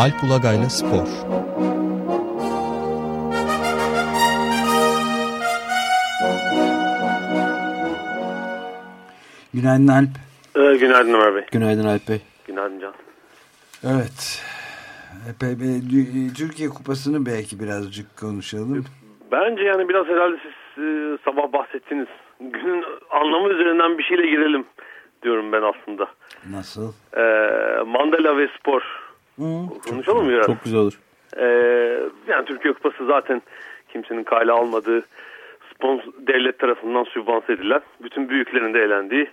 Alp Ulagay'la Spor Günaydın Alp. Ee, günaydın Ömer Bey. Günaydın Alp Bey. Günaydın Can. Evet. Epey Türkiye Kupası'nı belki birazcık konuşalım. Bence yani biraz herhalde siz e, sabah bahsettiniz. Günün anlamı üzerinden bir şeyle girelim diyorum ben aslında. Nasıl? Ee, Mandela ve spor. Konuşalım mı biraz? Çok güzel olur. Ee, yani Türkiye Kupası zaten kimsenin kayla almadığı sponsor, devlet tarafından sübvanse edilen, bütün büyüklerin de eğlendiği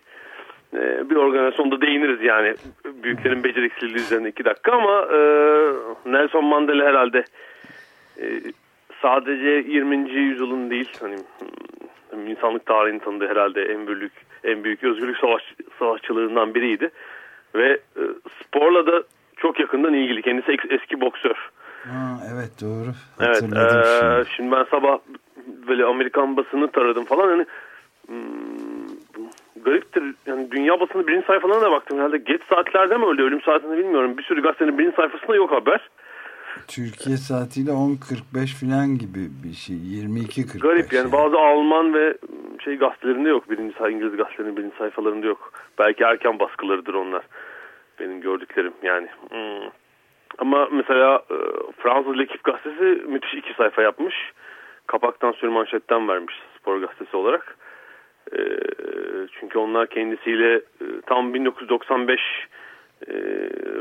e, bir organizasyonda değiniriz yani büyüklerin beceriksizliği üzerine iki dakika ama e, Nelson Mandela herhalde e, sadece 20. yüzyılın değil hani hmm, insanlık tarihini tanıdığı herhalde en büyük en büyük özgürlük savaş, savaşçılarından biriydi ve e, sporla da çok yakından ilgili kendisi eski boksör. Ha, evet doğru. Evet. E, şimdi. şimdi ben sabah böyle Amerikan basını taradım falan hani hmm, gariptir. Yani dünya basını birinci sayfalarına da baktım. Herhalde geç saatlerde mi öyle ölüm saatini bilmiyorum. Bir sürü gazetenin birinci sayfasında yok haber. Türkiye saatiyle 10.45 falan gibi bir şey. 22.45. Garip yani bazı Alman ve şey gazetelerinde yok. Birinci İngiliz gazetelerinin birinci sayfalarında yok. Belki erken baskılarıdır onlar. Benim gördüklerim yani. Hmm. Ama mesela e, Fransız Lekip gazetesi müthiş iki sayfa yapmış. Kapaktan sür manşetten vermiş spor gazetesi olarak. E, çünkü onlar kendisiyle e, tam 1995 e,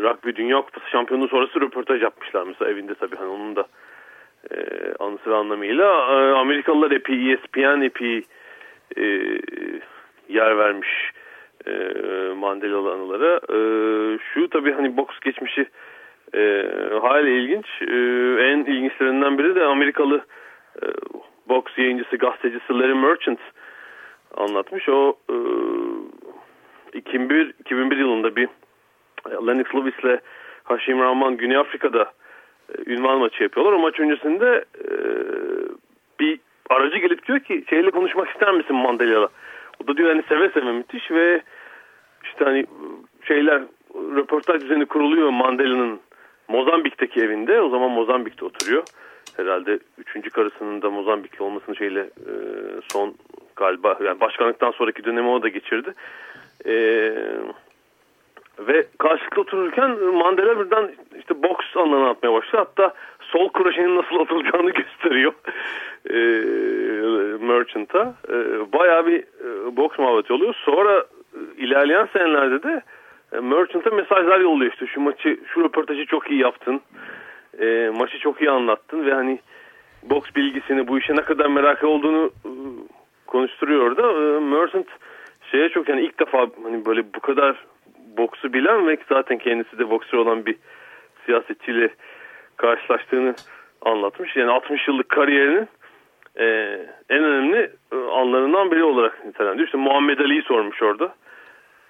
Rugby Dünya Kupası şampiyonluğu sonrası röportaj yapmışlar. Mesela evinde tabii hani onun da e, anısı ve anlamıyla. E, Amerikalılar epey ESPN epey e, yer vermiş e, Mandelalı. E, şu tabii hani boks geçmişi e, hala ilginç. E, en ilginçlerinden biri de Amerikalı e, boks yayıncısı, gazetecisi Larry Merchant anlatmış. O e, 2001, 2001 yılında bir Lennox Lewis ile Haşim Rahman Güney Afrika'da e, ünvan maçı yapıyorlar. O maç öncesinde e, bir aracı gelip diyor ki şeyle konuşmak ister misin Mandela'la? O da diyor hani seve seve müthiş ve işte hani şeyler röportaj düzeni kuruluyor Mandela'nın Mozambik'teki evinde. O zaman Mozambik'te oturuyor. Herhalde üçüncü karısının da Mozambikli olmasını şeyle e, son galiba yani başkanlıktan sonraki dönemi o da geçirdi. E, ve karşılıklı otururken Mandela birden işte boks anlamına atmaya başladı. Hatta sol kroşenin nasıl atılacağını gösteriyor e, Merchant'a. E, bayağı bir e, boks muhabbeti oluyor. Sonra ilerleyen senelerde de e, Merchant'a mesajlar yolluyor işte şu maçı, şu röportajı çok iyi yaptın. E, maçı çok iyi anlattın ve hani boks bilgisini, bu işe ne kadar merak olduğunu e, konuşturuyor da e, Merchant şeye çok yani ilk defa hani böyle bu kadar boksu bilen ve zaten kendisi de boksör olan bir siyasetçiyle karşılaştığını anlatmış. Yani 60 yıllık kariyerinin e, en önemli e, anlarından biri olarak nitelendiriyor. İşte Muhammed Ali'yi sormuş orada.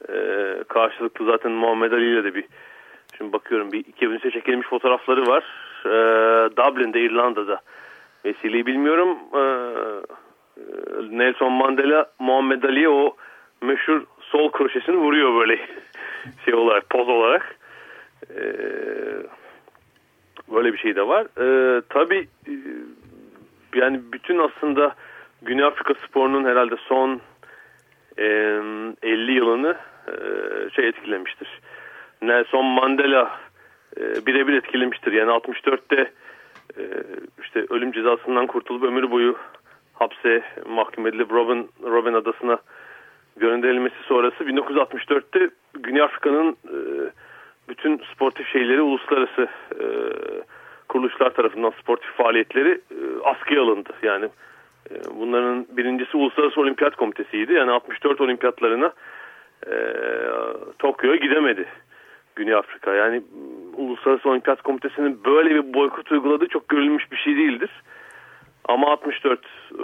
E, karşılıklı zaten Muhammed Ali ile de bir şimdi bakıyorum bir 2003'e çekilmiş fotoğrafları var. E, Dublin'de İrlanda'da vesileyi bilmiyorum. E, Nelson Mandela Muhammed Ali'ye o meşhur sol kroşesini vuruyor böyle şey olarak poz olarak. E, böyle bir şey de var. E, tabii e, yani bütün aslında Güney Afrika sporunun herhalde son e, 50 yılını e, şey etkilemiştir. Nelson Mandela e, birebir etkilemiştir. Yani 64'te e, işte ölüm cezasından kurtulup ömür boyu hapse mahkum edilip Robin, Robin adasına gönderilmesi sonrası 1964'te Güney Afrika'nın e, bütün sportif şeyleri uluslararası e, kuruluşlar tarafından sportif faaliyetleri e, askıya alındı. Yani bunların birincisi Uluslararası Olimpiyat Komitesi'ydi. Yani 64 olimpiyatlarına e, Tokyo'ya gidemedi Güney Afrika. Yani Uluslararası Olimpiyat Komitesi'nin böyle bir boykot uyguladığı çok görülmüş bir şey değildir. Ama 64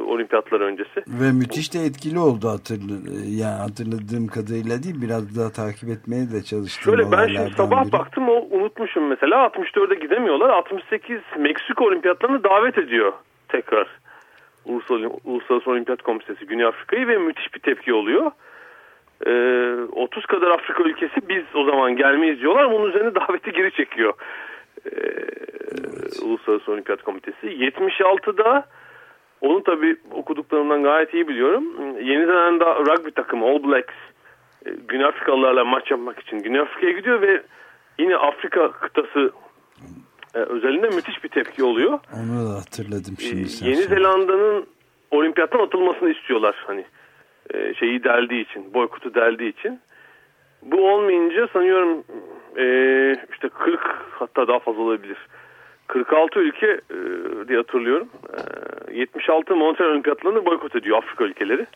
olimpiyatlar öncesi. Ve müthiş de etkili oldu hatırlı, yani hatırladığım kadarıyla değil biraz daha takip etmeye de çalıştım. Şöyle ben şimdi sabah biri. baktım o unutmuşum mesela 64'e gidemiyorlar 68 Meksiko olimpiyatlarını davet ediyor tekrar. Uluslararası Olimpiyat Komitesi Güney Afrika'yı ve müthiş bir tepki oluyor. Ee, 30 kadar Afrika ülkesi biz o zaman gelmeyiz diyorlar. Bunun üzerine daveti geri çekiyor evet. Uluslararası Olimpiyat Komitesi. 76'da onu tabii okuduklarımdan gayet iyi biliyorum. Yeni Zelanda rugby takımı All Blacks e, Güney Afrikalılarla maç yapmak için Güney Afrika'ya gidiyor ve yine Afrika kıtası e, özelinde müthiş bir tepki oluyor. Onu da hatırladım şimdi. Sen Yeni Zelanda'nın olimpiyattan atılmasını istiyorlar hani e, şeyi deldiği için, boykotu deldiği için. Bu olmayınca sanıyorum e, işte 40 hatta daha fazla olabilir. 46 ülke e, diye hatırlıyorum. E, 76 Montreal Olimpiyatlarını boykot ediyor Afrika ülkeleri.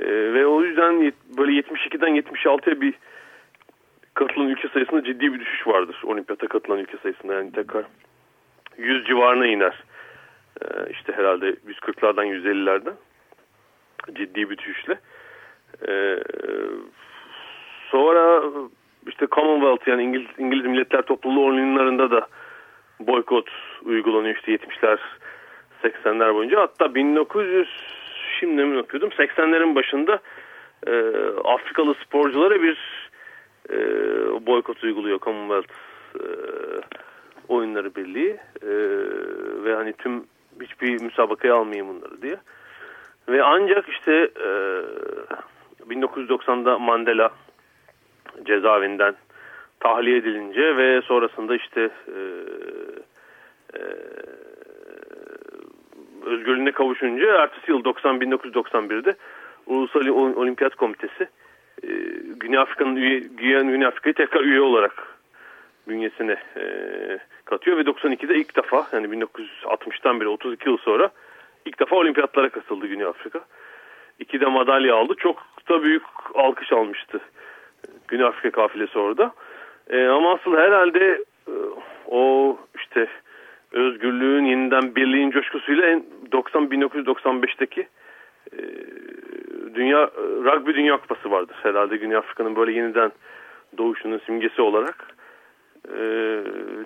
E, ve o yüzden böyle 72'den 76'ya bir katılan ülke sayısında ciddi bir düşüş vardır. Olimpiyata katılan ülke sayısında yani tekrar 100 civarına iner. E, işte herhalde 140'lardan 150'lerden ciddi bir düşüşle. E, sonra işte Commonwealth yani İngiliz, İngiliz Milletler Topluluğu oyunlarında da boykot uygulanıyor işte 70'ler 80'ler boyunca. Hatta 1900 şimdi mi okuyordum 80'lerin başında e, Afrikalı sporculara bir e, boykot uyguluyor Commonwealth e, oyunları birliği e, ve hani tüm hiçbir müsabakaya almayayım bunları diye. Ve ancak işte e, 1990'da Mandela cezaevinden tahliye edilince ve sonrasında işte e, e, özgürlüğüne kavuşunca ertesi yıl 90 1991'de Ulusal Olimpiyat Komitesi e, Güney Afrika'nın üye, Güney Afrika'yı tekrar üye olarak bünyesine e, katıyor ve 92'de ilk defa yani 1960'tan beri 32 yıl sonra ilk defa olimpiyatlara katıldı Güney Afrika. İki de madalya aldı. Çok da büyük alkış almıştı Güney Afrika kafilesi orada. E, ama asıl herhalde e, o işte özgürlüğün yeniden birliğin coşkusuyla 90 1995'teki e, dünya rugby dünya kupası vardır herhalde Güney Afrika'nın böyle yeniden doğuşunun simgesi olarak. E,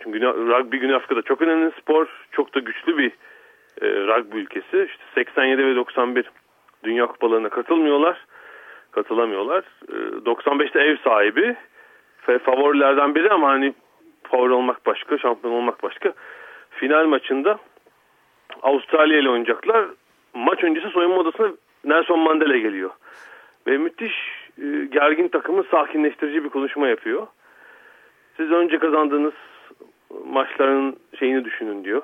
çünkü Güney, rugby Güney Afrika'da çok önemli spor, çok da güçlü bir e, rugby ülkesi. İşte 87 ve 91 dünya kupalarına katılmıyorlar, katılamıyorlar. E, 95'te ev sahibi favorilerden biri ama hani favori olmak başka, şampiyon olmak başka. Final maçında Avustralya ile oynayacaklar. Maç öncesi soyunma odasına Nelson Mandela geliyor. Ve müthiş e, gergin takımı sakinleştirici bir konuşma yapıyor. Siz önce kazandığınız maçların şeyini düşünün diyor.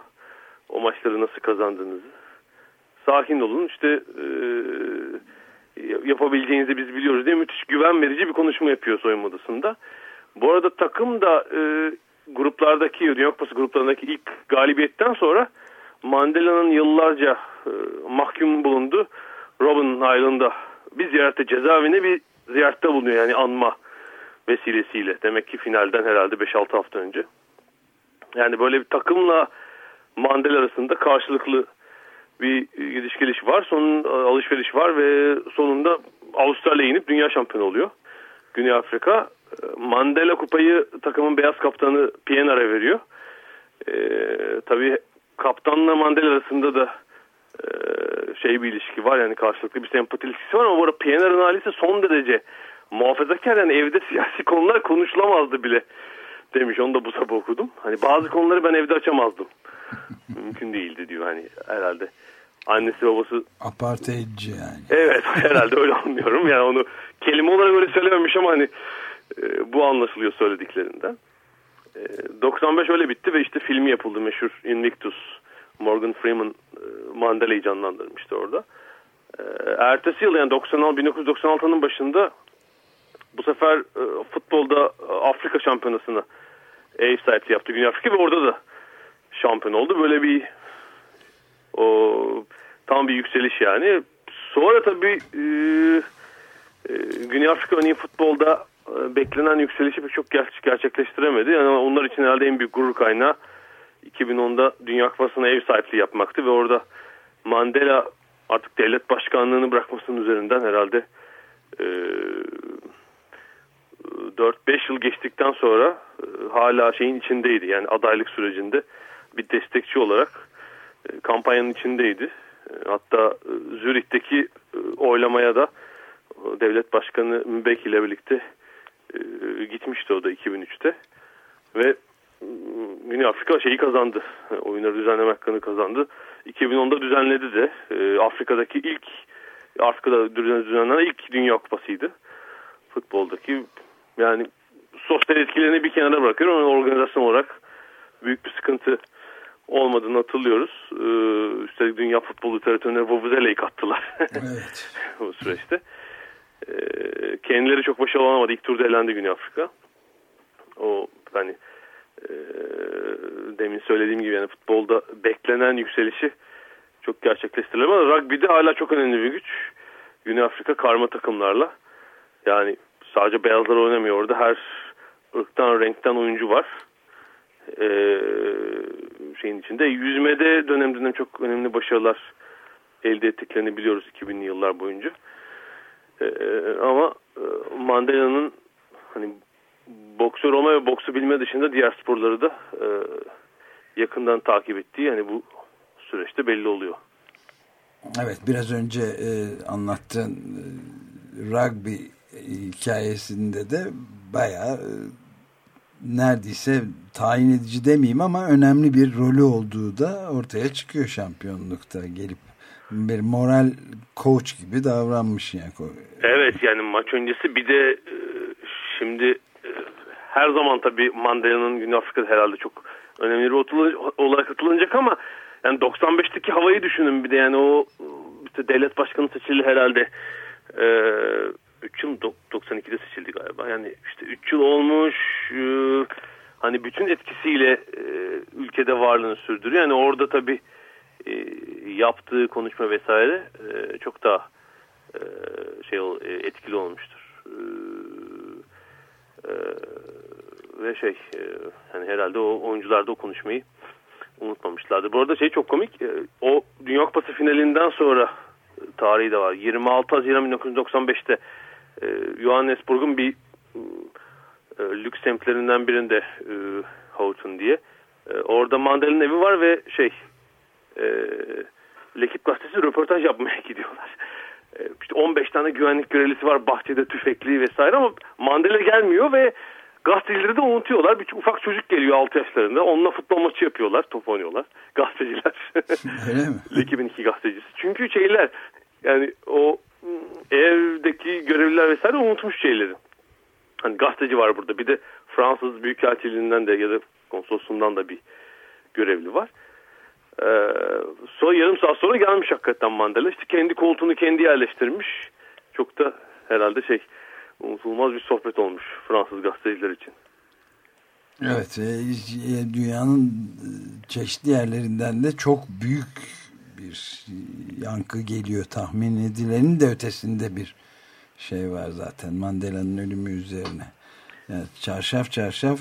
O maçları nasıl kazandığınızı. Sakin olun işte e, yapabileceğinizi biz biliyoruz diye müthiş güven verici bir konuşma yapıyor soyunma odasında. Bu arada takım da e, gruplardaki Dünya Kupası gruplarındaki ilk galibiyetten sonra Mandela'nın yıllarca e, mahkum bulundu. Robin Island'da bir ziyarette cezaevine bir ziyarette bulunuyor yani anma vesilesiyle. Demek ki finalden herhalde 5-6 hafta önce. Yani böyle bir takımla Mandela arasında karşılıklı bir gidiş geliş var. Son alışveriş var ve sonunda Avustralya inip dünya şampiyonu oluyor. Güney Afrika Mandela kupayı takımın beyaz kaptanı Pienaar'a veriyor. Ee, tabii kaptanla Mandela arasında da e, şey bir ilişki var yani karşılıklı bir sempati ilişkisi var ama bu arada Pienaar'ın ailesi son derece muhafazakar yani evde siyasi konular konuşulamazdı bile demiş. Onu da bu sabah okudum. Hani bazı konuları ben evde açamazdım. Mümkün değildi diyor hani herhalde. Annesi babası apartheidci yani. Evet herhalde öyle anlıyorum. Yani onu kelime olarak öyle söylememiş ama hani e, bu anlaşılıyor söylediklerinden. E, 95 öyle bitti ve işte filmi yapıldı meşhur Invictus. Morgan Freeman e, Mandela'yı canlandırmıştı orada. E, ertesi yıl yani 96, 1996'nın başında bu sefer e, futbolda Afrika şampiyonasını sahipliği yaptı Güney Afrika ve orada da şampiyon oldu. Böyle bir o tam bir yükseliş yani. Sonra tabii e, e, Güney Afrika örneğin futbolda e, beklenen yükselişi çok ger gerçekleştiremedi. Yani onlar için herhalde en büyük gurur kaynağı 2010'da Dünya Kupası'na ev sahipliği yapmaktı ve orada Mandela artık devlet başkanlığını bırakmasının üzerinden herhalde e, 4-5 yıl geçtikten sonra e, hala şeyin içindeydi. Yani adaylık sürecinde bir destekçi olarak e, kampanyanın içindeydi. E, hatta e, Zürih'teki e, oylamaya da e, devlet başkanı Mübek ile birlikte e, gitmişti o da 2003'te ve Güney Afrika şeyi kazandı. Oyunları düzenleme hakkını kazandı. 2010'da düzenledi de. E, Afrika'daki ilk Afrika'da düzenlenen ilk Dünya Kupası'ydı. Futboldaki yani sosyal etkilerini bir kenara bırakıyorum ama organizasyon olarak büyük bir sıkıntı olmadığını hatırlıyoruz. Ee, üstelik dünya futbol literatürüne Vuvuzele'yi kattılar evet. bu süreçte. Ee, kendileri çok başarılı olamadı. İlk turda elendi Güney Afrika. O hani e, demin söylediğim gibi yani futbolda beklenen yükselişi çok gerçekleştirilemez. Rugby'de hala çok önemli bir güç. Güney Afrika karma takımlarla. Yani sadece beyazlar oynamıyor orada. Her ırktan, renkten oyuncu var. Ee, şeyin içinde. Yüzmede dönem dönem çok önemli başarılar elde ettiklerini biliyoruz 2000'li yıllar boyunca. Ee, ama e, Mandela'nın hani boksör olma ve boksu bilme dışında diğer sporları da e, yakından takip ettiği yani bu süreçte belli oluyor. Evet biraz önce e, anlattığın e, rugby hikayesinde de bayağı e, neredeyse tayin edici demeyeyim ama önemli bir rolü olduğu da ortaya çıkıyor şampiyonlukta gelip bir moral coach gibi davranmış yani. Evet yani maç öncesi bir de e, şimdi her zaman tabii Mandela'nın Güney herhalde çok önemli bir olarak atılacak ama yani 95'teki havayı düşünün bir de yani o işte devlet başkanı seçildi herhalde. Ee, 3 yıl 92'de seçildi galiba. Yani işte 3 yıl olmuş e, hani bütün etkisiyle e, ülkede varlığını sürdürüyor. Yani orada tabii e, yaptığı konuşma vesaire e, çok daha e, şey e, etkili olmuştur. E, e, ve şey e, yani herhalde o oyuncular da o konuşmayı unutmamışlardı. Bu arada şey çok komik. E, o Dünya Kupası finalinden sonra tarihi de var. 26 Haziran 1995'te e, Johannesburg'un bir e, lüks semtlerinden birinde e, Houghton diye. E, orada Mandel'in evi var ve şey e, Lekip gazetesi röportaj yapmaya gidiyorlar. E, işte 15 tane güvenlik görevlisi var bahçede tüfekli vesaire ama Mandela gelmiyor ve gazetecileri de unutuyorlar. Bir ufak çocuk geliyor 6 yaşlarında. Onunla futbol maçı yapıyorlar. Top oynuyorlar. Gazeteciler. Öyle mi? Lekip'in iki gazetecisi. Çünkü şeyler yani o evdeki görevliler vesaire unutmuş şeyleri. Hani gazeteci var burada. Bir de Fransız Büyükelçiliğinden de ya da konsolosluğundan da bir görevli var. Ee, sonra yarım saat sonra gelmiş hakikaten Mandela. İşte kendi koltuğunu kendi yerleştirmiş. Çok da herhalde şey unutulmaz bir sohbet olmuş Fransız gazeteciler için. Evet, e, e, dünyanın e, çeşitli yerlerinden de çok büyük bir yankı geliyor. Tahmin edilenin de ötesinde bir şey var zaten Mandela'nın ölümü üzerine. Yani çarşaf çarşaf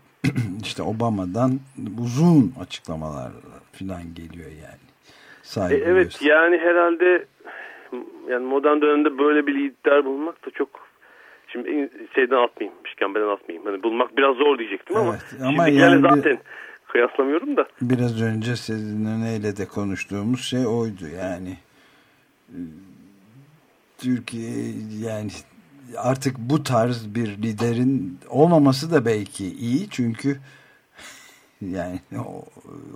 işte Obama'dan uzun açıklamalar falan geliyor yani. E, evet yani herhalde yani modern dönemde böyle bir lider bulmak da çok şimdi şeyden atmayayım, işkembeden atmayayım. Hani bulmak biraz zor diyecektim evet, ama, ama şimdi yani zaten kıyaslamıyorum da. Biraz önce sizin öneyle de konuştuğumuz şey oydu yani. Türkiye yani artık bu tarz bir liderin olmaması da belki iyi çünkü yani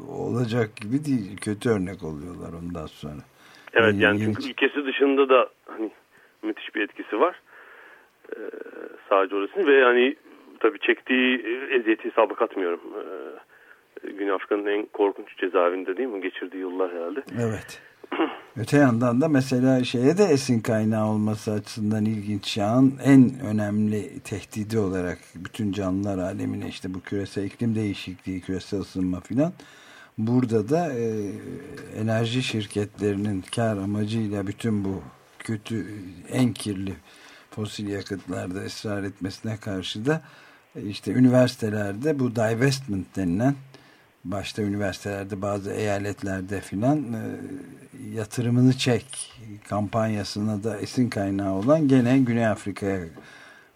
olacak gibi değil kötü örnek oluyorlar ondan sonra. Evet yani, yani çünkü ülkesi dışında da hani müthiş bir etkisi var. Ee, sadece orası ve hani tabii çektiği eziyeti hesaba katmıyorum. Ee, Güney Afrika'nın en korkunç cezaevinde değil mi? Geçirdiği yıllar herhalde. Evet. Öte yandan da mesela şeye de esin kaynağı olması açısından ilginç çağın en önemli tehdidi olarak bütün canlılar alemine işte bu küresel iklim değişikliği, küresel ısınma filan burada da e, enerji şirketlerinin kar amacıyla bütün bu kötü en kirli fosil yakıtlarda ısrar etmesine karşı da e, işte üniversitelerde bu divestment denilen başta üniversitelerde bazı eyaletlerde filan e, yatırımını çek kampanyasına da esin kaynağı olan gene Güney Afrika'ya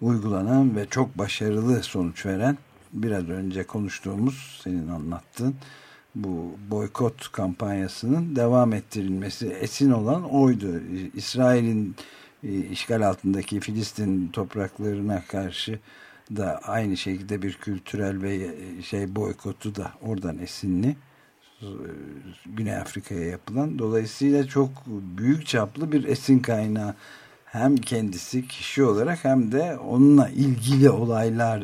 uygulanan ve çok başarılı sonuç veren biraz önce konuştuğumuz senin anlattığın bu boykot kampanyasının devam ettirilmesi esin olan oydu. İsrail'in işgal altındaki Filistin topraklarına karşı da aynı şekilde bir kültürel ve e, şey boykotu da oradan esinli Güney Afrika'ya yapılan dolayısıyla çok büyük çaplı bir esin kaynağı hem kendisi kişi olarak hem de onunla ilgili olaylar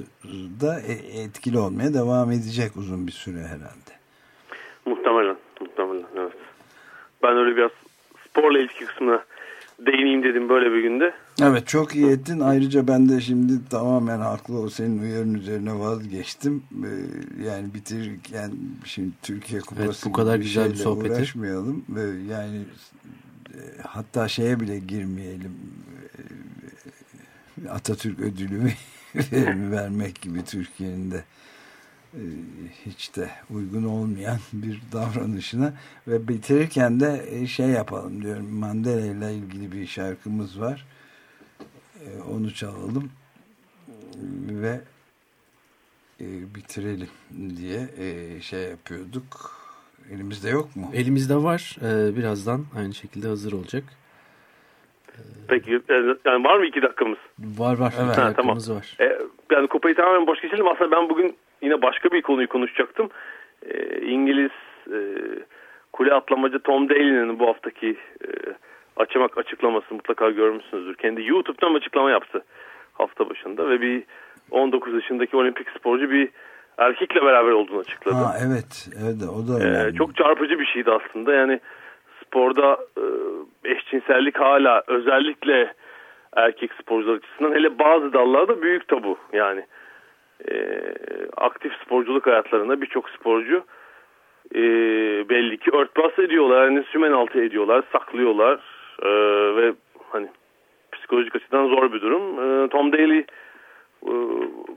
da e, etkili olmaya devam edecek uzun bir süre herhalde. Muhtemelen, muhtemelen evet. Ben öyle biraz sporla ilgili kısmına değineyim dedim böyle bir günde. Evet çok iyi ettin. Ayrıca ben de şimdi tamamen haklı o senin uyarın üzerine vazgeçtim. Ee, yani bitirirken şimdi Türkiye Kupası evet, bu kadar güzel bir sohbeti uğraşmayalım. Yani e, hatta şeye bile girmeyelim. E, Atatürk ödülü vermek gibi Türkiye'nin de hiç de uygun olmayan bir davranışına ve bitirirken de e, şey yapalım diyorum Mandela ile ilgili bir şarkımız var e, onu çalalım ve bitirelim diye şey yapıyorduk elimizde yok mu? Elimizde var birazdan aynı şekilde hazır olacak. Peki yani var mı iki dakikamız? Var var evet. iki dakikamız tamam. var. Yani kupayı tamamen boş geçelim aslında ben bugün yine başka bir konuyu konuşacaktım. E, İngiliz e, kule atlamacı Tom Daly'nin bu haftaki e, açamak açıklaması mutlaka görmüşsünüzdür. Kendi YouTube'dan açıklama yaptı hafta başında ve bir 19 yaşındaki olimpik sporcu bir erkekle beraber olduğunu açıkladı. Ha, evet, evet o da önemli. Ee, çok çarpıcı bir şeydi aslında. Yani sporda e, eşcinsellik hala özellikle erkek sporcular açısından hele bazı dallarda büyük tabu yani e, aktif sporculuk hayatlarında birçok sporcu e, belli ki örtbas ediyorlar. Yani sümen altı ediyorlar, saklıyorlar e, ve hani psikolojik açıdan zor bir durum. E, Tom Daly e,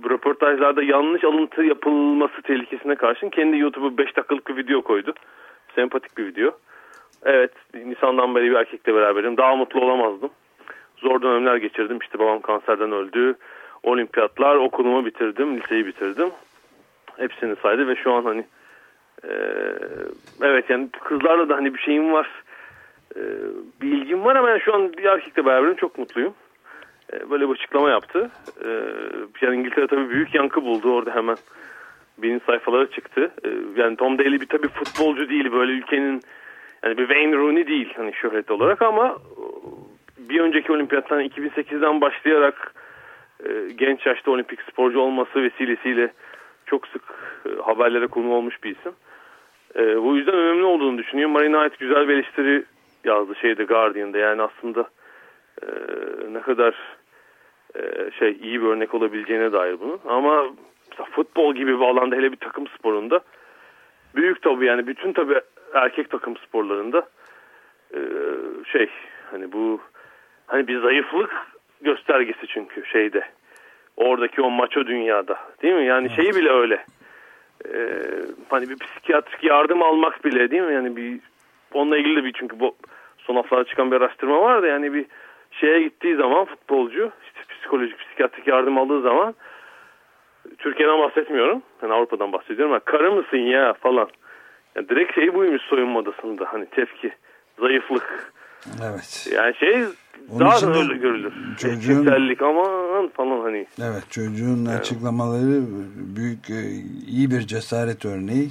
röportajlarda yanlış alıntı yapılması tehlikesine karşın kendi YouTube'a 5 dakikalık bir video koydu. Sempatik bir video. Evet, Nisan'dan beri bir erkekle beraberim. Daha mutlu olamazdım. Zor dönemler geçirdim. İşte babam kanserden öldü olimpiyatlar okulumu bitirdim, liseyi bitirdim. Hepsini saydı ve şu an hani e, evet yani kızlarla da hani bir şeyim var. E, bir ilgim var ama yani şu an bir erkekle beraberim çok mutluyum. E, böyle bir açıklama yaptı. E, yani İngiltere tabii büyük yankı buldu orada hemen. Birinci sayfalara çıktı. E, yani Tom Daly bir tabii futbolcu değil böyle ülkenin yani bir Wayne Rooney değil hani şöhret olarak ama bir önceki olimpiyattan 2008'den başlayarak e, genç yaşta olimpik sporcu olması vesilesiyle çok sık e, haberlere konu olmuş bir isim. E, bu yüzden önemli olduğunu düşünüyorum. Marina ait güzel bir eleştiri yazdı şeyde Guardian'da. Yani aslında e, ne kadar e, şey iyi bir örnek olabileceğine dair bunu. Ama futbol gibi bir alanda hele bir takım sporunda büyük tabii yani bütün tabii erkek takım sporlarında e, şey hani bu hani bir zayıflık göstergesi çünkü şeyde. Oradaki o maço dünyada. Değil mi? Yani evet. şeyi bile öyle. Ee, hani bir psikiyatrik yardım almak bile değil mi? Yani bir onunla ilgili de bir çünkü bu son haftalarda çıkan bir araştırma var da yani bir şeye gittiği zaman futbolcu işte psikolojik psikiyatrik yardım aldığı zaman Türkiye'den bahsetmiyorum. Yani Avrupa'dan bahsediyorum. Yani, Karı mısın ya falan. Yani direkt şey buymuş soyunma odasında. Hani tepki, zayıflık. Evet. Yani şey onun Daha da öyle görülür. Çocuğun, aman falan hani. Evet çocuğun evet. açıklamaları büyük e, iyi bir cesaret örneği.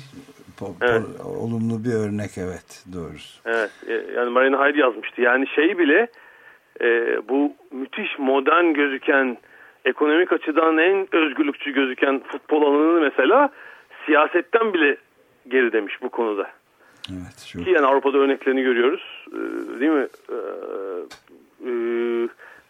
Po, evet. po, olumlu bir örnek evet doğrusu. Evet e, yani Marina Haydi yazmıştı. Yani şey bile e, bu müthiş modern gözüken ekonomik açıdan en özgürlükçü gözüken futbol alanını mesela siyasetten bile geri demiş bu konuda. Evet, çok... Ki yani Avrupa'da örneklerini görüyoruz. Ee, değil mi? Ee, e,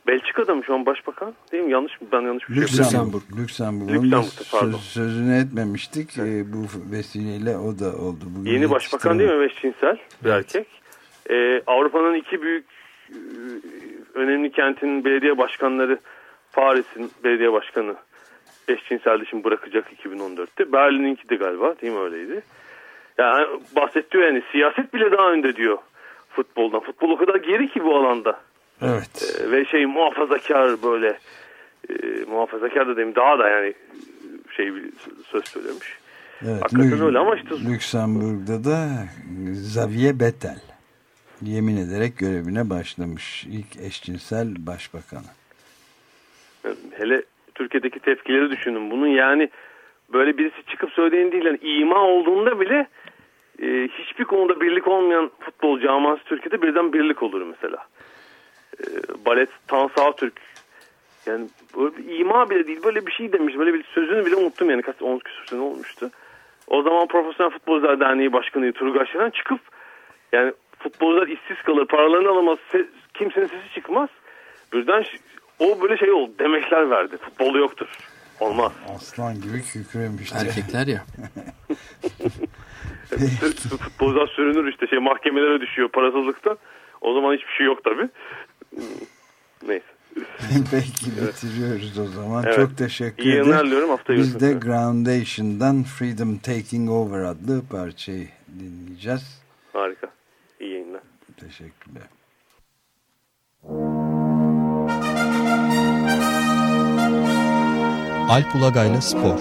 Belçika'da mı şu an başbakan? Değil mi? Yanlış mı? Ben yanlış bir şey Lüksemburg. Lüksemburg. Lüksemburg. Pardon. Sözünü etmemiştik. Evet. E, bu vesileyle o da oldu. Bugün Yeni başbakan değil mi? Veşçinsel bir evet. erkek. Ee, Avrupa'nın iki büyük e, önemli kentin belediye başkanları Paris'in belediye başkanı eşcinseldi şimdi bırakacak 2014'te. Berlin'inki de galiba değil mi öyleydi? Yani bahsediyor yani siyaset bile daha önde diyor futboldan. Futbol o kadar geri ki bu alanda. Evet. Ee, ve şey muhafazakar böyle e, muhafazakar da demeyeyim daha da yani şey bir söz söylemiş. Evet, Hakikaten öyle ama işte. Lüksemburg'da da Xavier Bettel yemin ederek görevine başlamış. ilk eşcinsel başbakanı. Hele Türkiye'deki tepkileri düşünün. Bunun yani böyle birisi çıkıp söylediğin değil. Yani ima olduğunda bile e, hiçbir konuda birlik olmayan futbol camiası Türkiye'de birden birlik olur mesela. E, balet Tan Türk yani böyle bir ima bile değil böyle bir şey demiş. Böyle bir sözünü bile unuttum yani kaç 10 küsur sene olmuştu. O zaman Profesyonel Futbolcular Derneği Başkanı Turgay Şener çıkıp yani futbolcular işsiz kalır, paralarını alamaz, ses, kimsenin sesi çıkmaz. Birden o böyle şey oldu, demekler verdi. Futbol yoktur. Olmaz. Aslan gibi kükremişti. Erkekler ya. Futbolcular sürünür işte şey mahkemelere düşüyor parasızlıkta. O zaman hiçbir şey yok tabi. Neyse. Peki bitiriyoruz o zaman. Evet. Çok teşekkür ederim. İyi yayınlar diliyorum. Hafta Biz de Groundation'dan Freedom Taking Over adlı parçayı dinleyeceğiz. Harika. İyi yayınlar. Teşekkürler. Alp Ulagay'la Spor